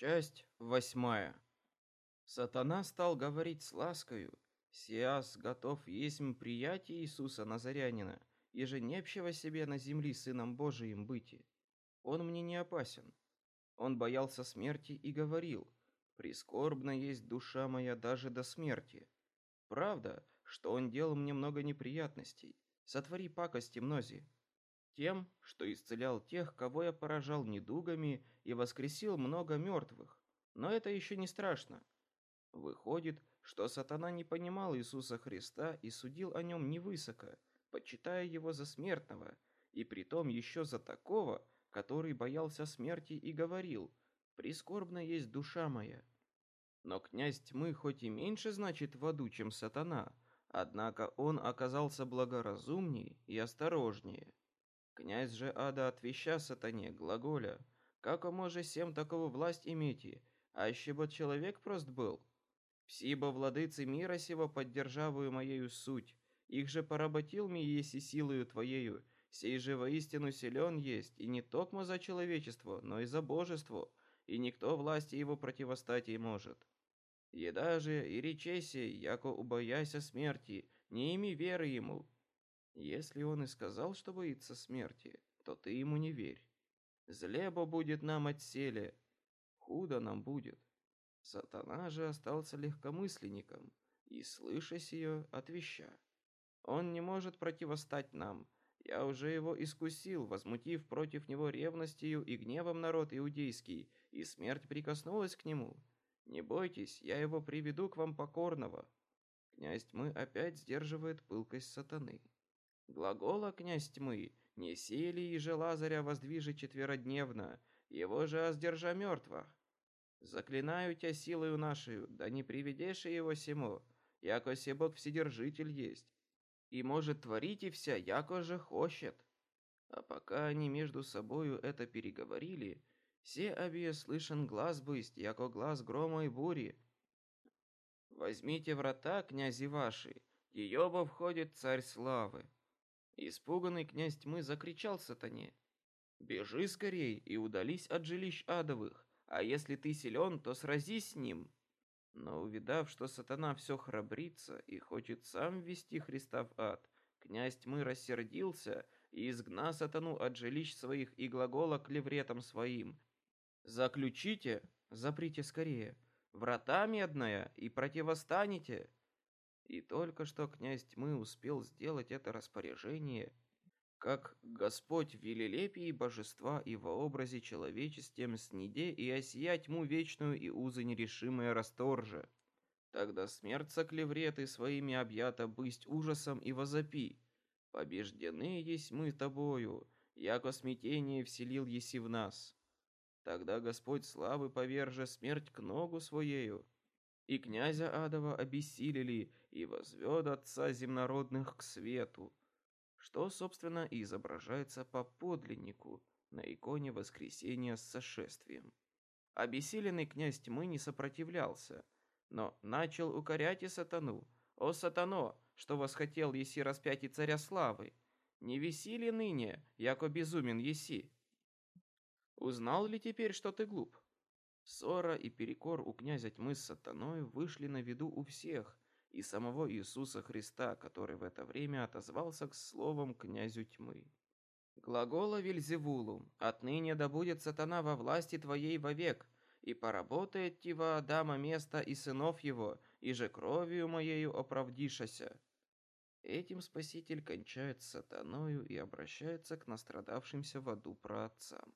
Часть восьмая. Сатана стал говорить с ласкою, «Сиас готов есть приятие Иисуса Назарянина, и же непщего себе на земли Сыном Божиим быти. Он мне не опасен». Он боялся смерти и говорил, «Прискорбна есть душа моя даже до смерти». Правда, что он делал мне много неприятностей, сотвори пакости мнози, тем, что исцелял тех, кого я поражал недугами и воскресил много мертвых. Но это еще не страшно. Выходит, что сатана не понимал Иисуса Христа и судил о нем невысоко, почитая его за смертного, и притом еще за такого, который боялся смерти и говорил, «Прискорбна есть душа моя». Но князь тьмы хоть и меньше значит в аду, чем сатана, однако он оказался благоразумнее и осторожнее. Князь же ада отвеща сатане, глаголя, «Како може сем такого власть имейте, а еще бы человек прост был? Всибо владыцы мира сего поддержавую моею суть, их же поработил ми еси силою твоею, сей же воистину силен есть, и не токмо за человечество, но и за божество, и никто власти его противостать не может. Еда же и речеси, яко убояся смерти, не ими веры ему, если он и сказал, что боится смерти, то ты ему не верь. Злебо будет нам отселе, худо нам будет. Сатана же остался легкомысленником и, слыша сие, отвеща. Он не может противостать нам. Я уже его искусил, возмутив против него ревностью и гневом народ иудейский, и смерть прикоснулась к нему. Не бойтесь, я его приведу к вам покорного. Князь тьмы опять сдерживает пылкость сатаны. Глагола князь тьмы, не сели и же Лазаря воздвижи четверодневно, его же оздержа мертвых. Заклинаю тебя силою нашей, да не приведешь его сему, яко Бог вседержитель есть, и может творить и вся, яко же хочет. А пока они между собою это переговорили, все обе слышен глаз бысть, яко глаз грома и бури. Возьмите врата, князи ваши, ее бы входит царь славы. Испуганный князь тьмы закричал сатане. «Бежи скорей и удались от жилищ адовых, а если ты силен, то сразись с ним». Но увидав, что сатана все храбрится и хочет сам ввести Христа в ад, князь тьмы рассердился и изгна сатану от жилищ своих и глагола клевретом своим. «Заключите, заприте скорее, врата медная и противостанете». И только что князь тьмы успел сделать это распоряжение, как Господь в велелепии божества и во образе человечеством сниде и осия тьму вечную и узы нерешимые расторже. Тогда смерть соклевреты своими объята бысть ужасом и возопи. Побеждены есть мы тобою, яко смятение вселил еси в нас. Тогда Господь славы поверже смерть к ногу своею, и князя Адова обессилили, и возвед отца земнородных к свету, что, собственно, и изображается по подлиннику на иконе воскресения с сошествием. Обессиленный князь тьмы не сопротивлялся, но начал укорять и сатану. «О, сатано, что восхотел еси распять и царя славы! Не виси ли ныне, яко безумен еси? Узнал ли теперь, что ты глуп?» Ссора и перекор у князя тьмы с сатаной вышли на виду у всех, и самого Иисуса Христа, который в это время отозвался к словам князю тьмы. Глагола Вильзевулу, отныне да будет сатана во власти твоей вовек, и поработает тива Адама место и сынов его, и же кровью моею оправдишася. Этим Спаситель кончает с сатаною и обращается к настрадавшимся в аду праотцам.